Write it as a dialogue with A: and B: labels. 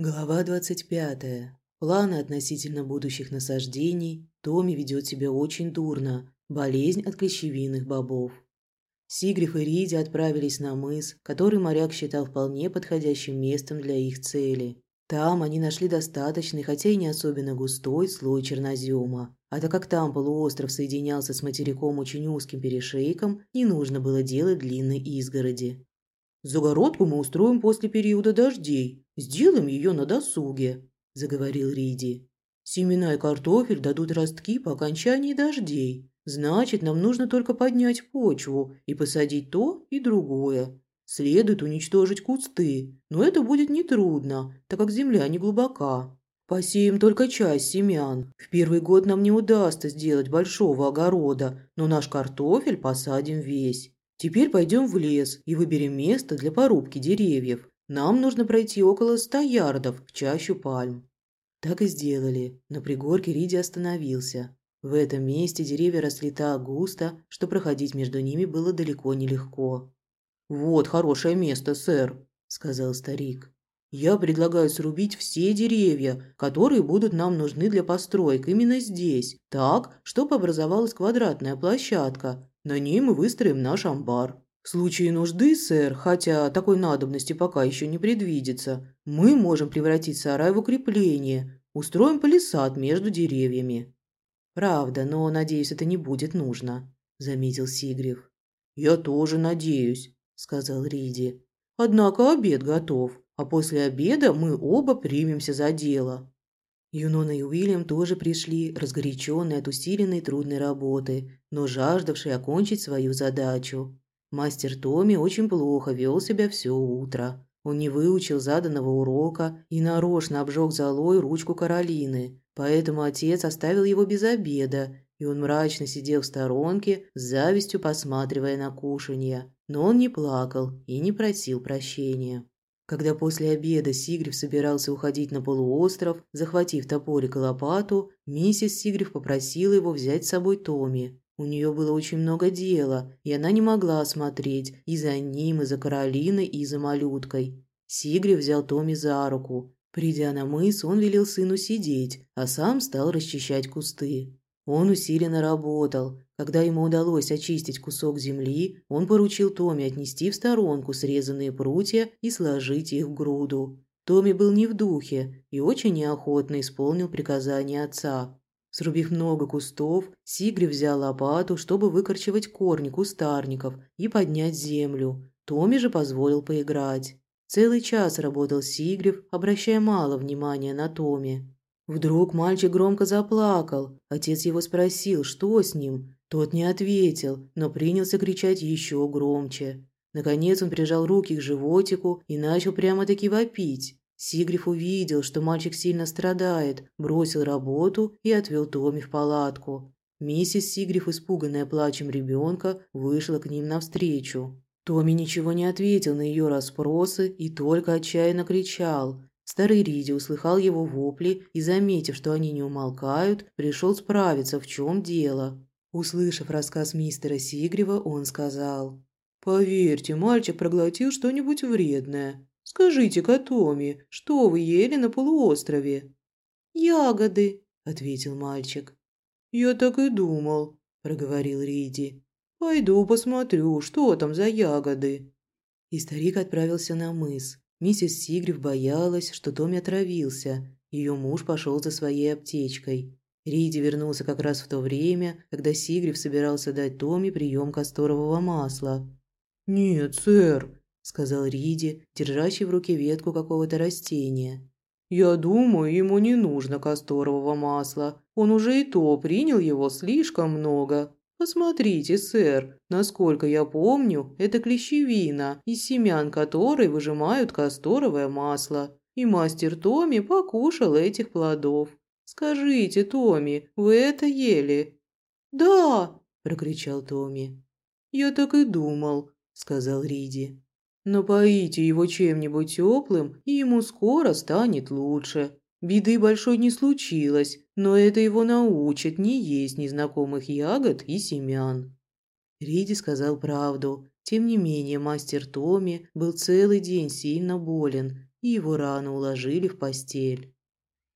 A: Глава 25. Планы относительно будущих насаждений. Томи ведет себя очень дурно. Болезнь от клещевинных бобов. Сигриф и Риди отправились на мыс, который моряк считал вполне подходящим местом для их цели. Там они нашли достаточный, хотя и не особенно густой, слой чернозема. А так как там полуостров соединялся с материком очень узким перешейком, не нужно было делать длинной изгороди.
B: «Загородку мы устроим после периода дождей. Сделаем ее на досуге», – заговорил Риди. «Семена и картофель дадут ростки по окончании дождей. Значит, нам нужно только поднять почву и посадить то и другое. Следует уничтожить кусты, но это будет нетрудно, так как земля не глубока. Посеем только часть семян. В первый год нам не удастся сделать большого огорода, но наш картофель посадим весь. Теперь пойдем в лес и выберем место для порубки деревьев. Нам нужно пройти около ста ярдов в чащу пальм».
A: Так и сделали. На пригорке Риди остановился. В этом месте деревья росли так густо, что проходить между ними было далеко нелегко.
B: «Вот хорошее место, сэр», – сказал старик. «Я предлагаю срубить все деревья, которые будут нам нужны для построек именно здесь, так, чтобы образовалась квадратная площадка, на ней мы выстроим наш амбар. В случае нужды, сэр, хотя такой надобности пока еще не предвидится, мы можем превратить сарай в укрепление, устроим палисад между деревьями».
A: «Правда, но, надеюсь, это не будет нужно», – заметил Сигрев.
B: «Я тоже надеюсь», – сказал Риди. «Однако обед готов, а после обеда мы оба примемся за дело».
A: Юнона и Уильям тоже пришли, разгоряченные от усиленной трудной работы, но жаждавшие окончить свою задачу. Мастер Томми очень плохо вел себя все утро. Он не выучил заданного урока и нарочно обжег золой ручку Каролины, поэтому отец оставил его без обеда, и он мрачно сидел в сторонке, с завистью посматривая на кушанье. Но он не плакал и не просил прощения. Когда после обеда Сигриф собирался уходить на полуостров, захватив топорик и лопату, миссис Сигриф попросила его взять с собой Томи. У нее было очень много дела, и она не могла смотреть и за ним, и за Каролиной, и за малюткой. Сигриф взял Томи за руку. Придя на мыс, он велел сыну сидеть, а сам стал расчищать кусты. Он усиленно работал. Когда ему удалось очистить кусок земли, он поручил Томи отнести в сторонку срезанные прутья и сложить их в груду. Томи был не в духе и очень неохотно исполнил приказание отца. Срубив много кустов, Сигри взял лопату, чтобы выкорчевать корни кустарников и поднять землю. Томи же позволил поиграть. Целый час работал Сигрев, обращая мало внимания на Томи. Вдруг мальчик громко заплакал. Отец его спросил, что с ним. Тот не ответил, но принялся кричать еще громче. Наконец он прижал руки к животику и начал прямо-таки вопить. Сигриф увидел, что мальчик сильно страдает, бросил работу и отвел Томи в палатку. Миссис Сигриф, испуганная плачем ребенка, вышла к ним навстречу. Томи ничего не ответил на ее расспросы и только отчаянно кричал. Старый Риди услыхал его вопли и, заметив, что они не умолкают, пришел справиться, в чем дело. Услышав рассказ мистера Сигрева, он сказал.
B: «Поверьте, мальчик проглотил что-нибудь вредное. Скажите-ка, Томми, что вы ели на полуострове?»
C: «Ягоды», –
A: ответил мальчик.
B: «Я так и думал», – проговорил Риди. «Пойду посмотрю, что там за ягоды».
A: И старик отправился на мыс. Миссис Сигриф боялась, что Томми отравился. Ее муж пошел за своей аптечкой. Риди вернулся как раз в то время, когда Сигриф собирался дать Томми прием касторового масла.
B: «Нет, сэр», –
A: сказал Риди, держащий в руке ветку какого-то растения.
B: «Я думаю, ему не нужно касторового масла. Он уже и то принял его слишком много. «Посмотрите, сэр, насколько я помню, это клещевина, из семян которой выжимают касторовое масло. И мастер Томми покушал этих плодов. Скажите, Томми, вы это ели?»
C: «Да!»
A: – прокричал Томми.
B: «Я так и думал», – сказал Риди. «Напоите его чем-нибудь теплым, и ему скоро станет лучше. Беды большой не случилось, но это его научит не есть незнакомых ягод и семян».
A: Риди сказал правду. Тем не менее, мастер Томми был целый день сильно болен. и его рано уложили в постель.